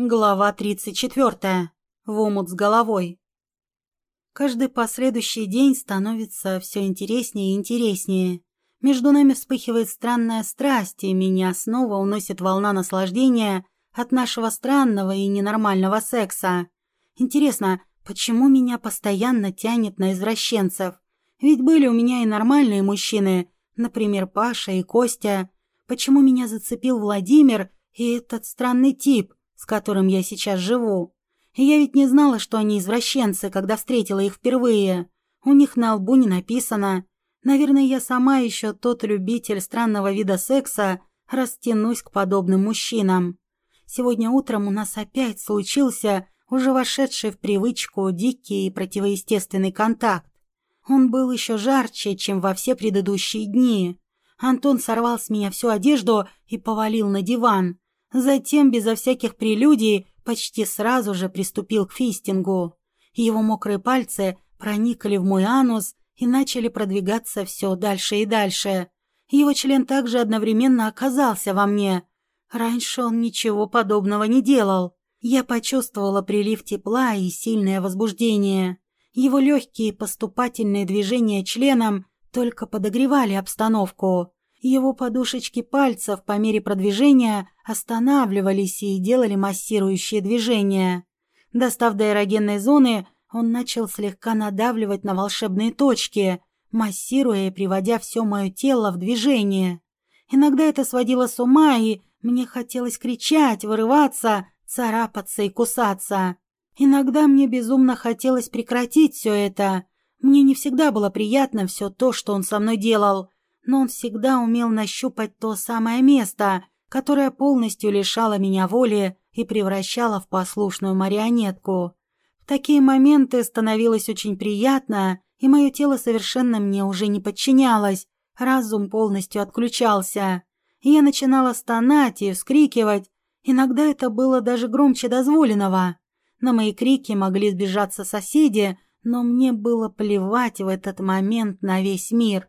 Глава 34. В омут с головой. Каждый последующий день становится все интереснее и интереснее. Между нами вспыхивает странная страсть, и меня снова уносит волна наслаждения от нашего странного и ненормального секса. Интересно, почему меня постоянно тянет на извращенцев? Ведь были у меня и нормальные мужчины, например, Паша и Костя. Почему меня зацепил Владимир и этот странный тип? С которым я сейчас живу. Я ведь не знала, что они извращенцы, когда встретила их впервые. У них на лбу не написано. Наверное, я сама еще тот любитель странного вида секса, растянусь к подобным мужчинам. Сегодня утром у нас опять случился уже вошедший в привычку дикий и противоестественный контакт. Он был еще жарче, чем во все предыдущие дни. Антон сорвал с меня всю одежду и повалил на диван. Затем, безо всяких прелюдий, почти сразу же приступил к фистингу. Его мокрые пальцы проникли в мой анус и начали продвигаться все дальше и дальше. Его член также одновременно оказался во мне. Раньше он ничего подобного не делал. Я почувствовала прилив тепла и сильное возбуждение. Его легкие поступательные движения членом только подогревали обстановку. Его подушечки пальцев по мере продвижения останавливались и делали массирующие движения. Достав до эрогенной зоны, он начал слегка надавливать на волшебные точки, массируя и приводя все мое тело в движение. Иногда это сводило с ума, и мне хотелось кричать, вырываться, царапаться и кусаться. Иногда мне безумно хотелось прекратить все это. Мне не всегда было приятно все то, что он со мной делал, но он всегда умел нащупать то самое место, которое полностью лишало меня воли и превращало в послушную марионетку. В такие моменты становилось очень приятно, и мое тело совершенно мне уже не подчинялось, разум полностью отключался. Я начинала стонать и вскрикивать, иногда это было даже громче дозволенного. На мои крики могли сбежаться соседи, но мне было плевать в этот момент на весь мир.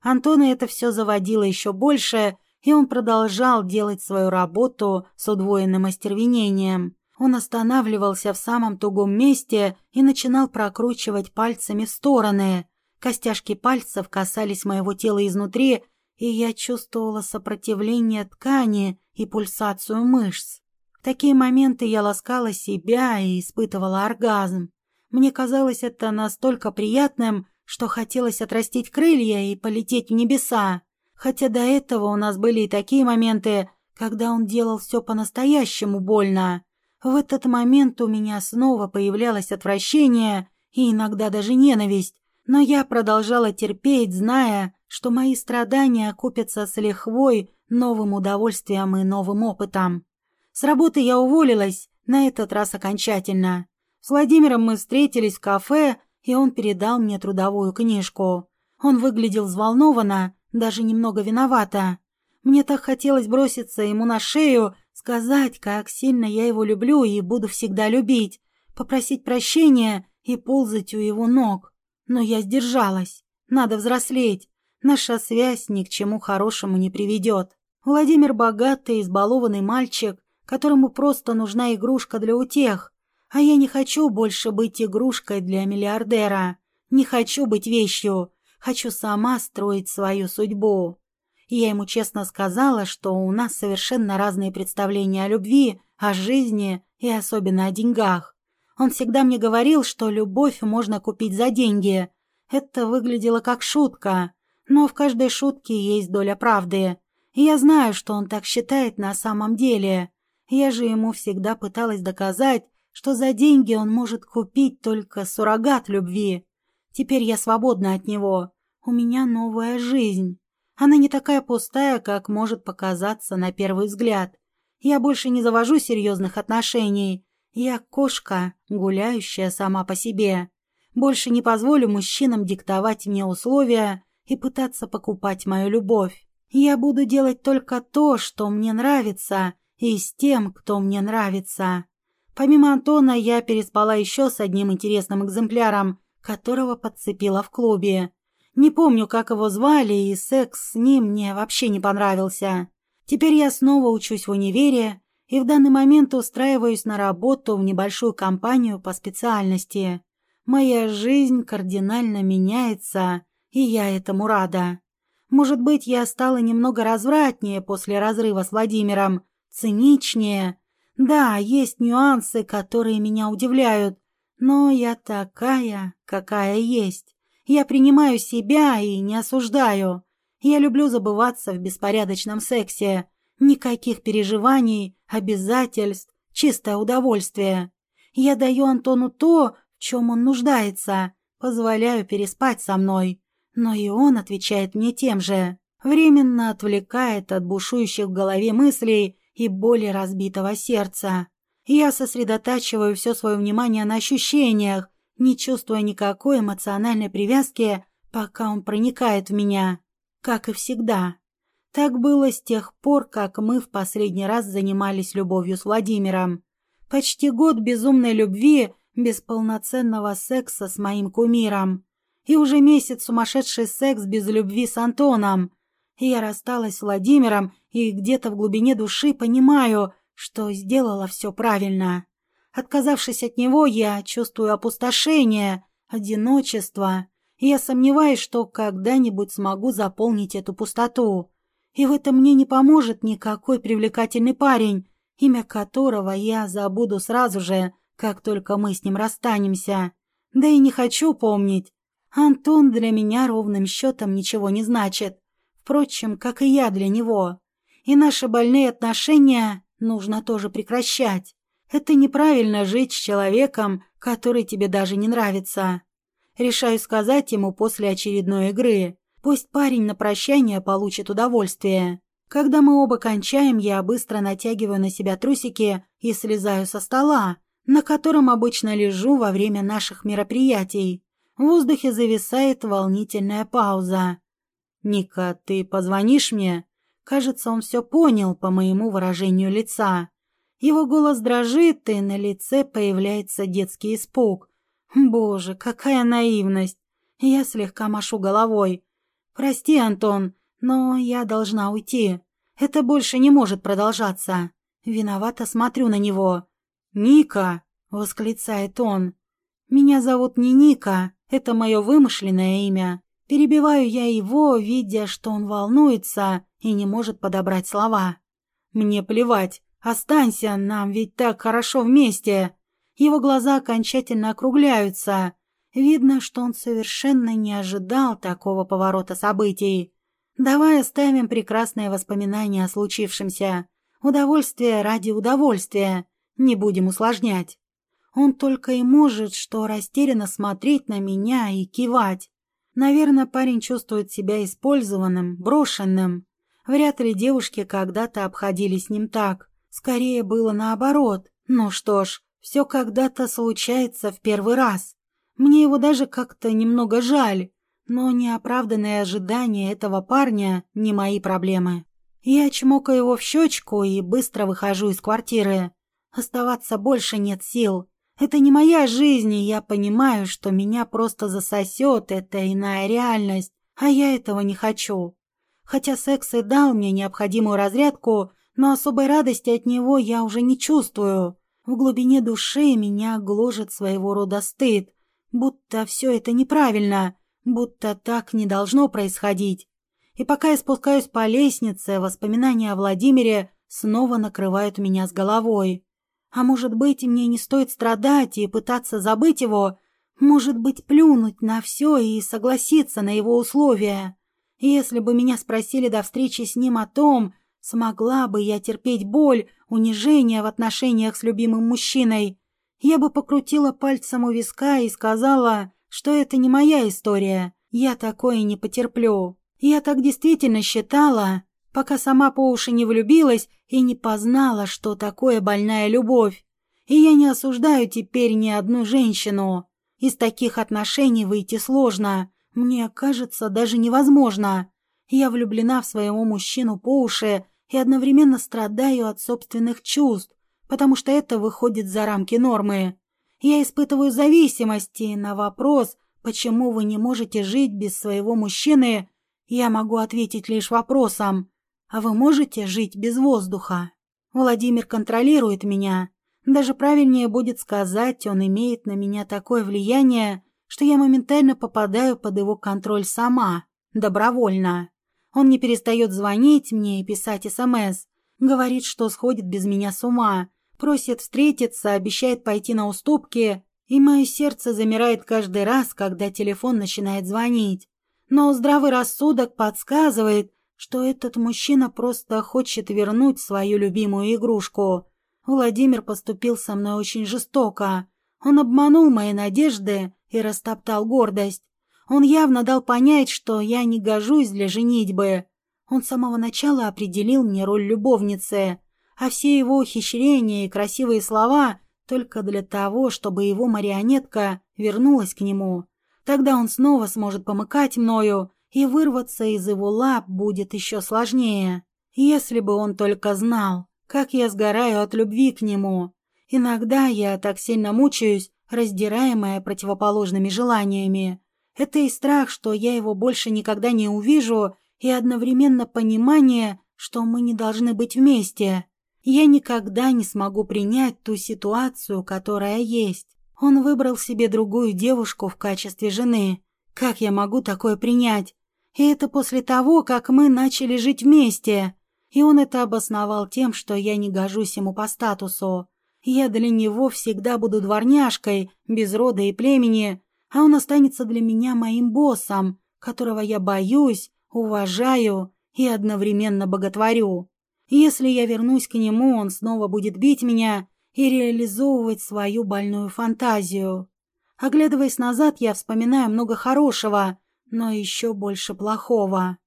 Антона это все заводило еще больше, и он продолжал делать свою работу с удвоенным остервенением. Он останавливался в самом тугом месте и начинал прокручивать пальцами стороны. Костяшки пальцев касались моего тела изнутри, и я чувствовала сопротивление ткани и пульсацию мышц. В такие моменты я ласкала себя и испытывала оргазм. Мне казалось это настолько приятным, что хотелось отрастить крылья и полететь в небеса. Хотя до этого у нас были и такие моменты, когда он делал все по-настоящему больно. В этот момент у меня снова появлялось отвращение и иногда даже ненависть, но я продолжала терпеть, зная, что мои страдания окупятся с лихвой новым удовольствием и новым опытом. С работы я уволилась, на этот раз окончательно. С Владимиром мы встретились в кафе, и он передал мне трудовую книжку. Он выглядел взволнованно, даже немного виновато. Мне так хотелось броситься ему на шею, сказать, как сильно я его люблю и буду всегда любить, попросить прощения и ползать у его ног. Но я сдержалась. Надо взрослеть. Наша связь ни к чему хорошему не приведет. Владимир богатый, избалованный мальчик, которому просто нужна игрушка для утех, а я не хочу больше быть игрушкой для миллиардера. Не хочу быть вещью. Хочу сама строить свою судьбу. И я ему честно сказала, что у нас совершенно разные представления о любви, о жизни и особенно о деньгах. Он всегда мне говорил, что любовь можно купить за деньги. Это выглядело как шутка, но в каждой шутке есть доля правды. И я знаю, что он так считает на самом деле. Я же ему всегда пыталась доказать, что за деньги он может купить только суррогат любви. Теперь я свободна от него. У меня новая жизнь. Она не такая пустая, как может показаться на первый взгляд. Я больше не завожу серьезных отношений. Я кошка, гуляющая сама по себе. Больше не позволю мужчинам диктовать мне условия и пытаться покупать мою любовь. Я буду делать только то, что мне нравится, и с тем, кто мне нравится. Помимо Антона, я переспала еще с одним интересным экземпляром, которого подцепила в клубе. Не помню, как его звали, и секс с ним мне вообще не понравился. Теперь я снова учусь в универе, и в данный момент устраиваюсь на работу в небольшую компанию по специальности. Моя жизнь кардинально меняется, и я этому рада. Может быть, я стала немного развратнее после разрыва с Владимиром, циничнее. Да, есть нюансы, которые меня удивляют, но я такая, какая есть. Я принимаю себя и не осуждаю. Я люблю забываться в беспорядочном сексе. Никаких переживаний, обязательств, чистое удовольствие. Я даю Антону то, в чем он нуждается, позволяю переспать со мной. Но и он отвечает мне тем же. Временно отвлекает от бушующих в голове мыслей и боли разбитого сердца. Я сосредотачиваю все свое внимание на ощущениях, не чувствуя никакой эмоциональной привязки, пока он проникает в меня. Как и всегда. Так было с тех пор, как мы в последний раз занимались любовью с Владимиром. Почти год безумной любви, без полноценного секса с моим кумиром. И уже месяц сумасшедший секс без любви с Антоном. Я рассталась с Владимиром и где-то в глубине души понимаю, что сделала все правильно. Отказавшись от него, я чувствую опустошение, одиночество. И я сомневаюсь, что когда-нибудь смогу заполнить эту пустоту. И в этом мне не поможет никакой привлекательный парень, имя которого я забуду сразу же, как только мы с ним расстанемся. Да и не хочу помнить. Антон для меня ровным счетом ничего не значит. Впрочем, как и я для него. И наши больные отношения нужно тоже прекращать. Это неправильно жить с человеком, который тебе даже не нравится. Решаю сказать ему после очередной игры. Пусть парень на прощание получит удовольствие. Когда мы оба кончаем, я быстро натягиваю на себя трусики и слезаю со стола, на котором обычно лежу во время наших мероприятий. В воздухе зависает волнительная пауза. «Ника, ты позвонишь мне?» Кажется, он все понял по моему выражению лица. Его голос дрожит, и на лице появляется детский испуг. Боже, какая наивность! Я слегка машу головой. «Прости, Антон, но я должна уйти. Это больше не может продолжаться». Виновато смотрю на него. «Ника!» — восклицает он. «Меня зовут не Ника, это мое вымышленное имя. Перебиваю я его, видя, что он волнуется и не может подобрать слова. Мне плевать, останься, нам ведь так хорошо вместе». Его глаза окончательно округляются. Видно, что он совершенно не ожидал такого поворота событий. Давай оставим прекрасные воспоминания о случившемся. Удовольствие ради удовольствия. Не будем усложнять. Он только и может, что растерянно смотреть на меня и кивать. Наверное, парень чувствует себя использованным, брошенным. Вряд ли девушки когда-то обходились с ним так. Скорее было наоборот. Ну что ж, все когда-то случается в первый раз. Мне его даже как-то немного жаль, но неоправданные ожидания этого парня не мои проблемы. Я чмокаю его в щечку и быстро выхожу из квартиры. Оставаться больше нет сил. Это не моя жизнь, и я понимаю, что меня просто засосет эта иная реальность, а я этого не хочу. Хотя секс и дал мне необходимую разрядку, но особой радости от него я уже не чувствую. В глубине души меня гложет своего рода стыд, Будто все это неправильно, будто так не должно происходить. И пока я спускаюсь по лестнице, воспоминания о Владимире снова накрывают меня с головой. А может быть, мне не стоит страдать и пытаться забыть его? Может быть, плюнуть на все и согласиться на его условия? Если бы меня спросили до встречи с ним о том, смогла бы я терпеть боль, унижение в отношениях с любимым мужчиной, я бы покрутила пальцем у виска и сказала, что это не моя история, я такое не потерплю. Я так действительно считала, пока сама по уши не влюбилась и не познала, что такое больная любовь. И я не осуждаю теперь ни одну женщину. Из таких отношений выйти сложно, мне кажется, даже невозможно. Я влюблена в своего мужчину по уши и одновременно страдаю от собственных чувств, потому что это выходит за рамки нормы. Я испытываю зависимость, на вопрос, почему вы не можете жить без своего мужчины, я могу ответить лишь вопросом, а вы можете жить без воздуха? Владимир контролирует меня. Даже правильнее будет сказать, он имеет на меня такое влияние, что я моментально попадаю под его контроль сама, добровольно. Он не перестает звонить мне и писать СМС, говорит, что сходит без меня с ума, просит встретиться, обещает пойти на уступки, и мое сердце замирает каждый раз, когда телефон начинает звонить. Но здравый рассудок подсказывает, что этот мужчина просто хочет вернуть свою любимую игрушку. Владимир поступил со мной очень жестоко. Он обманул мои надежды и растоптал гордость. Он явно дал понять, что я не гожусь для женитьбы. Он с самого начала определил мне роль любовницы, а все его ухищрения и красивые слова только для того, чтобы его марионетка вернулась к нему. Тогда он снова сможет помыкать мною, и вырваться из его лап будет еще сложнее. Если бы он только знал, как я сгораю от любви к нему. Иногда я так сильно мучаюсь, раздираемая противоположными желаниями. Это и страх, что я его больше никогда не увижу, и одновременно понимание, что мы не должны быть вместе. Я никогда не смогу принять ту ситуацию, которая есть. Он выбрал себе другую девушку в качестве жены. Как я могу такое принять? И это после того, как мы начали жить вместе. И он это обосновал тем, что я не гожусь ему по статусу. Я для него всегда буду дворняжкой, без рода и племени, а он останется для меня моим боссом, которого я боюсь, уважаю и одновременно боготворю. Если я вернусь к нему, он снова будет бить меня и реализовывать свою больную фантазию. Оглядываясь назад, я вспоминаю много хорошего, но еще больше плохого.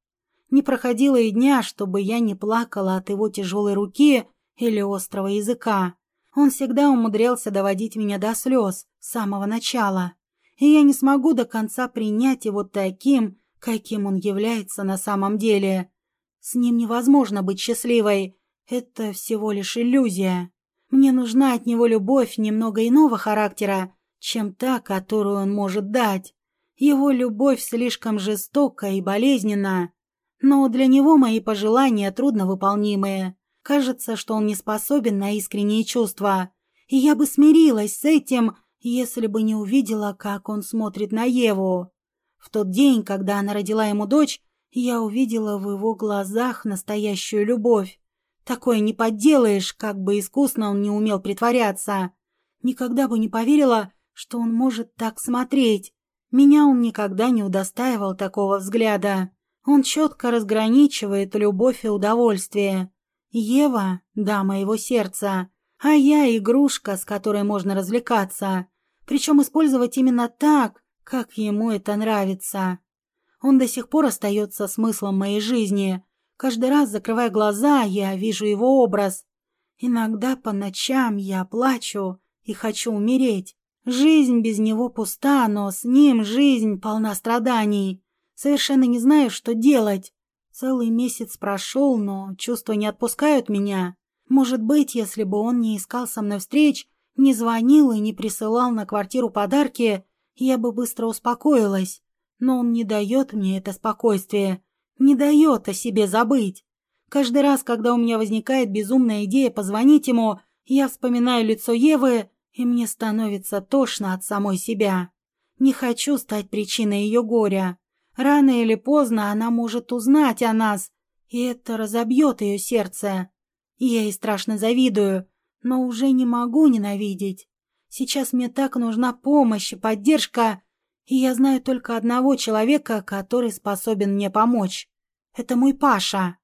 Не проходило и дня, чтобы я не плакала от его тяжелой руки или острого языка. Он всегда умудрялся доводить меня до слез с самого начала, и я не смогу до конца принять его таким, каким он является на самом деле. С ним невозможно быть счастливой, это всего лишь иллюзия. Мне нужна от него любовь немного иного характера, чем та, которую он может дать. Его любовь слишком жестока и болезненна, но для него мои пожелания трудновыполнимые. Кажется, что он не способен на искренние чувства. И я бы смирилась с этим, если бы не увидела, как он смотрит на Еву. В тот день, когда она родила ему дочь, я увидела в его глазах настоящую любовь. Такое не подделаешь, как бы искусно он не умел притворяться. Никогда бы не поверила, что он может так смотреть. Меня он никогда не удостаивал такого взгляда. Он четко разграничивает любовь и удовольствие. Ева — дама его сердца, а я — игрушка, с которой можно развлекаться, причем использовать именно так, как ему это нравится. Он до сих пор остается смыслом моей жизни. Каждый раз, закрывая глаза, я вижу его образ. Иногда по ночам я плачу и хочу умереть. Жизнь без него пуста, но с ним жизнь полна страданий. Совершенно не знаю, что делать. Целый месяц прошел, но чувства не отпускают меня. Может быть, если бы он не искал со мной встреч, не звонил и не присылал на квартиру подарки, я бы быстро успокоилась. Но он не дает мне это спокойствие, не дает о себе забыть. Каждый раз, когда у меня возникает безумная идея позвонить ему, я вспоминаю лицо Евы и мне становится тошно от самой себя. Не хочу стать причиной ее горя. Рано или поздно она может узнать о нас, и это разобьет ее сердце. Я ей страшно завидую, но уже не могу ненавидеть. Сейчас мне так нужна помощь и поддержка, и я знаю только одного человека, который способен мне помочь. Это мой Паша.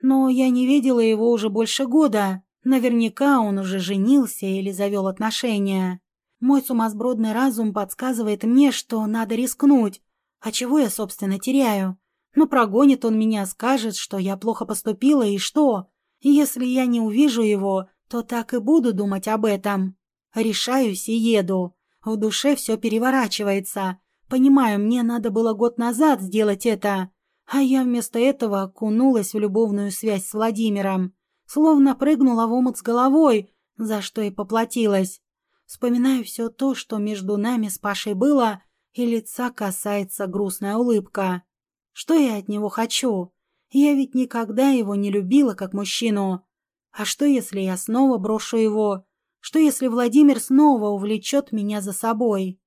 Но я не видела его уже больше года. Наверняка он уже женился или завел отношения. Мой сумасбродный разум подсказывает мне, что надо рискнуть. А чего я, собственно, теряю? Ну, прогонит он меня, скажет, что я плохо поступила, и что? Если я не увижу его, то так и буду думать об этом. Решаюсь и еду. В душе все переворачивается. Понимаю, мне надо было год назад сделать это. А я вместо этого окунулась в любовную связь с Владимиром. Словно прыгнула в омут с головой, за что и поплатилась. Вспоминаю все то, что между нами с Пашей было, и лица касается грустная улыбка. Что я от него хочу? Я ведь никогда его не любила как мужчину. А что, если я снова брошу его? Что, если Владимир снова увлечет меня за собой?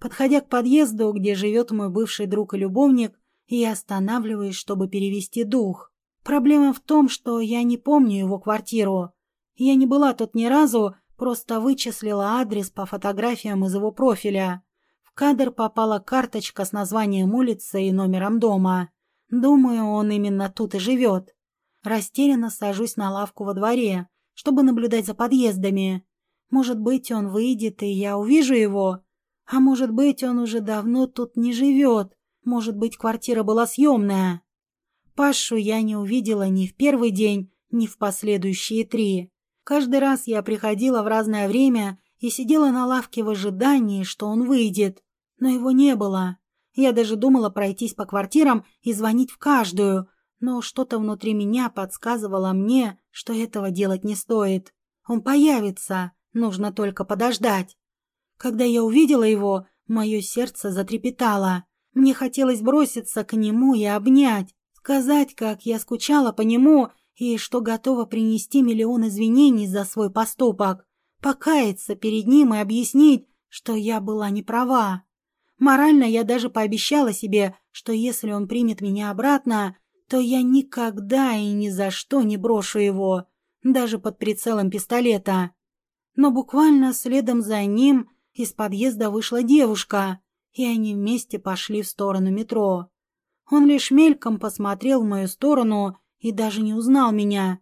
Подходя к подъезду, где живет мой бывший друг и любовник, я останавливаюсь, чтобы перевести дух. Проблема в том, что я не помню его квартиру. Я не была тут ни разу, просто вычислила адрес по фотографиям из его профиля. В кадр попала карточка с названием улицы и номером дома. Думаю, он именно тут и живет. Растерянно сажусь на лавку во дворе, чтобы наблюдать за подъездами. Может быть, он выйдет, и я увижу его. А может быть, он уже давно тут не живет. Может быть, квартира была съемная. Пашу я не увидела ни в первый день, ни в последующие три. Каждый раз я приходила в разное время и сидела на лавке в ожидании, что он выйдет. Но его не было. Я даже думала пройтись по квартирам и звонить в каждую, но что-то внутри меня подсказывало мне, что этого делать не стоит. Он появится, нужно только подождать. Когда я увидела его, мое сердце затрепетало. Мне хотелось броситься к нему и обнять, сказать, как я скучала по нему и что готова принести миллион извинений за свой поступок, покаяться перед ним и объяснить, что я была не права. Морально я даже пообещала себе, что если он примет меня обратно, то я никогда и ни за что не брошу его, даже под прицелом пистолета. Но буквально следом за ним из подъезда вышла девушка, и они вместе пошли в сторону метро. Он лишь мельком посмотрел в мою сторону и даже не узнал меня.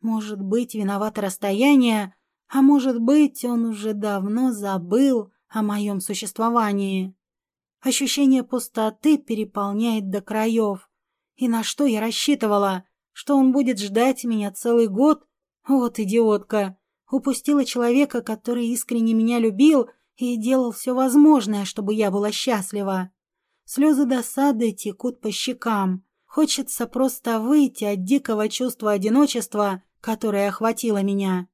Может быть, виновато расстояние, а может быть, он уже давно забыл о моем существовании. Ощущение пустоты переполняет до краев. И на что я рассчитывала? Что он будет ждать меня целый год? Вот идиотка. Упустила человека, который искренне меня любил и делал все возможное, чтобы я была счастлива. Слезы досады текут по щекам. Хочется просто выйти от дикого чувства одиночества, которое охватило меня.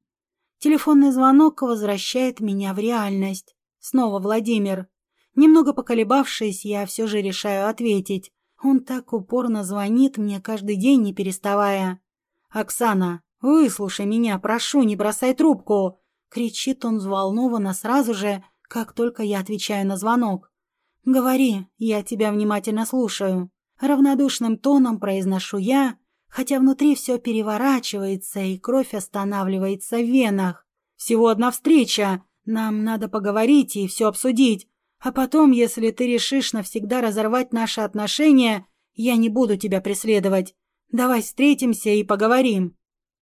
Телефонный звонок возвращает меня в реальность. Снова Владимир. Немного поколебавшись, я все же решаю ответить. Он так упорно звонит мне каждый день, не переставая. «Оксана, выслушай меня, прошу, не бросай трубку!» Кричит он взволнованно сразу же, как только я отвечаю на звонок. «Говори, я тебя внимательно слушаю». Равнодушным тоном произношу я, хотя внутри все переворачивается и кровь останавливается в венах. «Всего одна встреча. Нам надо поговорить и все обсудить. А потом, если ты решишь навсегда разорвать наши отношения, я не буду тебя преследовать. Давай встретимся и поговорим.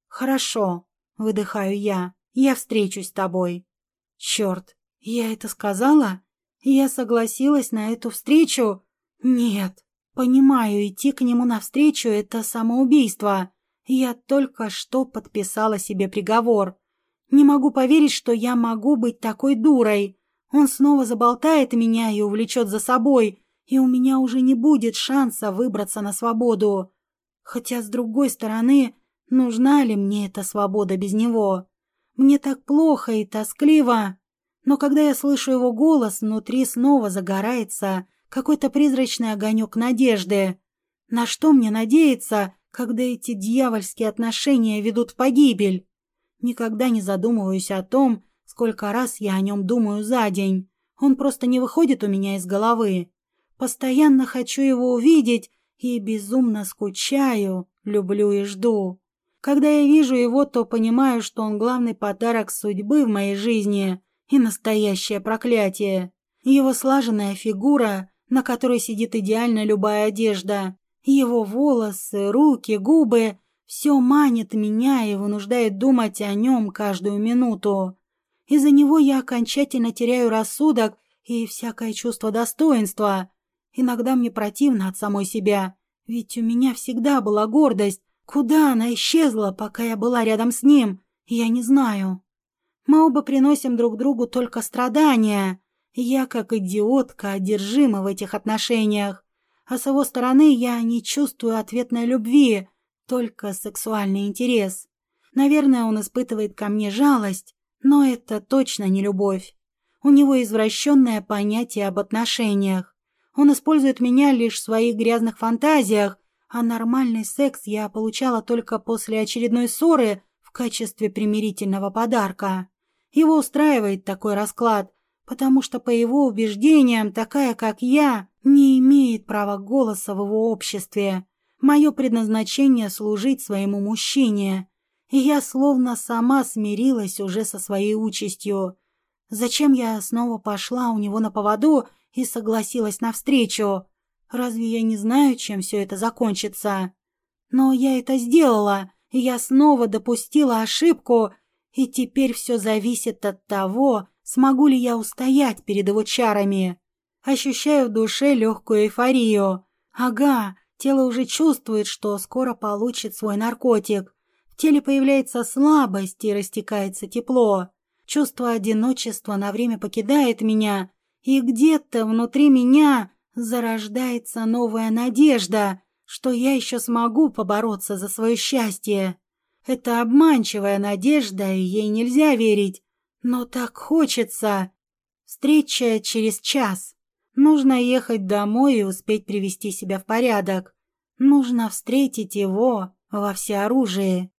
Хорошо, выдыхаю я. Я встречусь с тобой. Черт, я это сказала? Я согласилась на эту встречу? Нет. Понимаю, идти к нему навстречу — это самоубийство. Я только что подписала себе приговор. Не могу поверить, что я могу быть такой дурой. Он снова заболтает меня и увлечет за собой, и у меня уже не будет шанса выбраться на свободу. Хотя, с другой стороны, нужна ли мне эта свобода без него? Мне так плохо и тоскливо. Но когда я слышу его голос, внутри снова загорается какой-то призрачный огонек надежды. На что мне надеяться, когда эти дьявольские отношения ведут в погибель? Никогда не задумываюсь о том, Сколько раз я о нем думаю за день. Он просто не выходит у меня из головы. Постоянно хочу его увидеть и безумно скучаю, люблю и жду. Когда я вижу его, то понимаю, что он главный подарок судьбы в моей жизни и настоящее проклятие. Его слаженная фигура, на которой сидит идеально любая одежда, его волосы, руки, губы — все манит меня и вынуждает думать о нем каждую минуту. Из-за него я окончательно теряю рассудок и всякое чувство достоинства. Иногда мне противно от самой себя, ведь у меня всегда была гордость. Куда она исчезла, пока я была рядом с ним, я не знаю. Мы оба приносим друг другу только страдания. Я, как идиотка, одержима в этих отношениях. А с его стороны я не чувствую ответной любви, только сексуальный интерес. Наверное, он испытывает ко мне жалость, но это точно не любовь. У него извращенное понятие об отношениях. Он использует меня лишь в своих грязных фантазиях, а нормальный секс я получала только после очередной ссоры, в качестве примирительного подарка. Его устраивает такой расклад, потому что, по его убеждениям, такая, как я, не имеет права голоса в его обществе. Мое предназначение — служить своему мужчине. И я словно сама смирилась уже со своей участью. Зачем я снова пошла у него на поводу и согласилась навстречу? Разве я не знаю, чем все это закончится? Но я это сделала, и я снова допустила ошибку, и теперь все зависит от того, смогу ли я устоять перед его чарами. Ощущаю в душе легкую эйфорию. Ага, тело уже чувствует, что скоро получит свой наркотик. В теле появляется слабость и растекается тепло. Чувство одиночества на время покидает меня, и где-то внутри меня зарождается новая надежда, что я еще смогу побороться за свое счастье. Это обманчивая надежда, и ей нельзя верить. Но так хочется. Встреча через час. Нужно ехать домой и успеть привести себя в порядок. Нужно встретить его во всеоружии.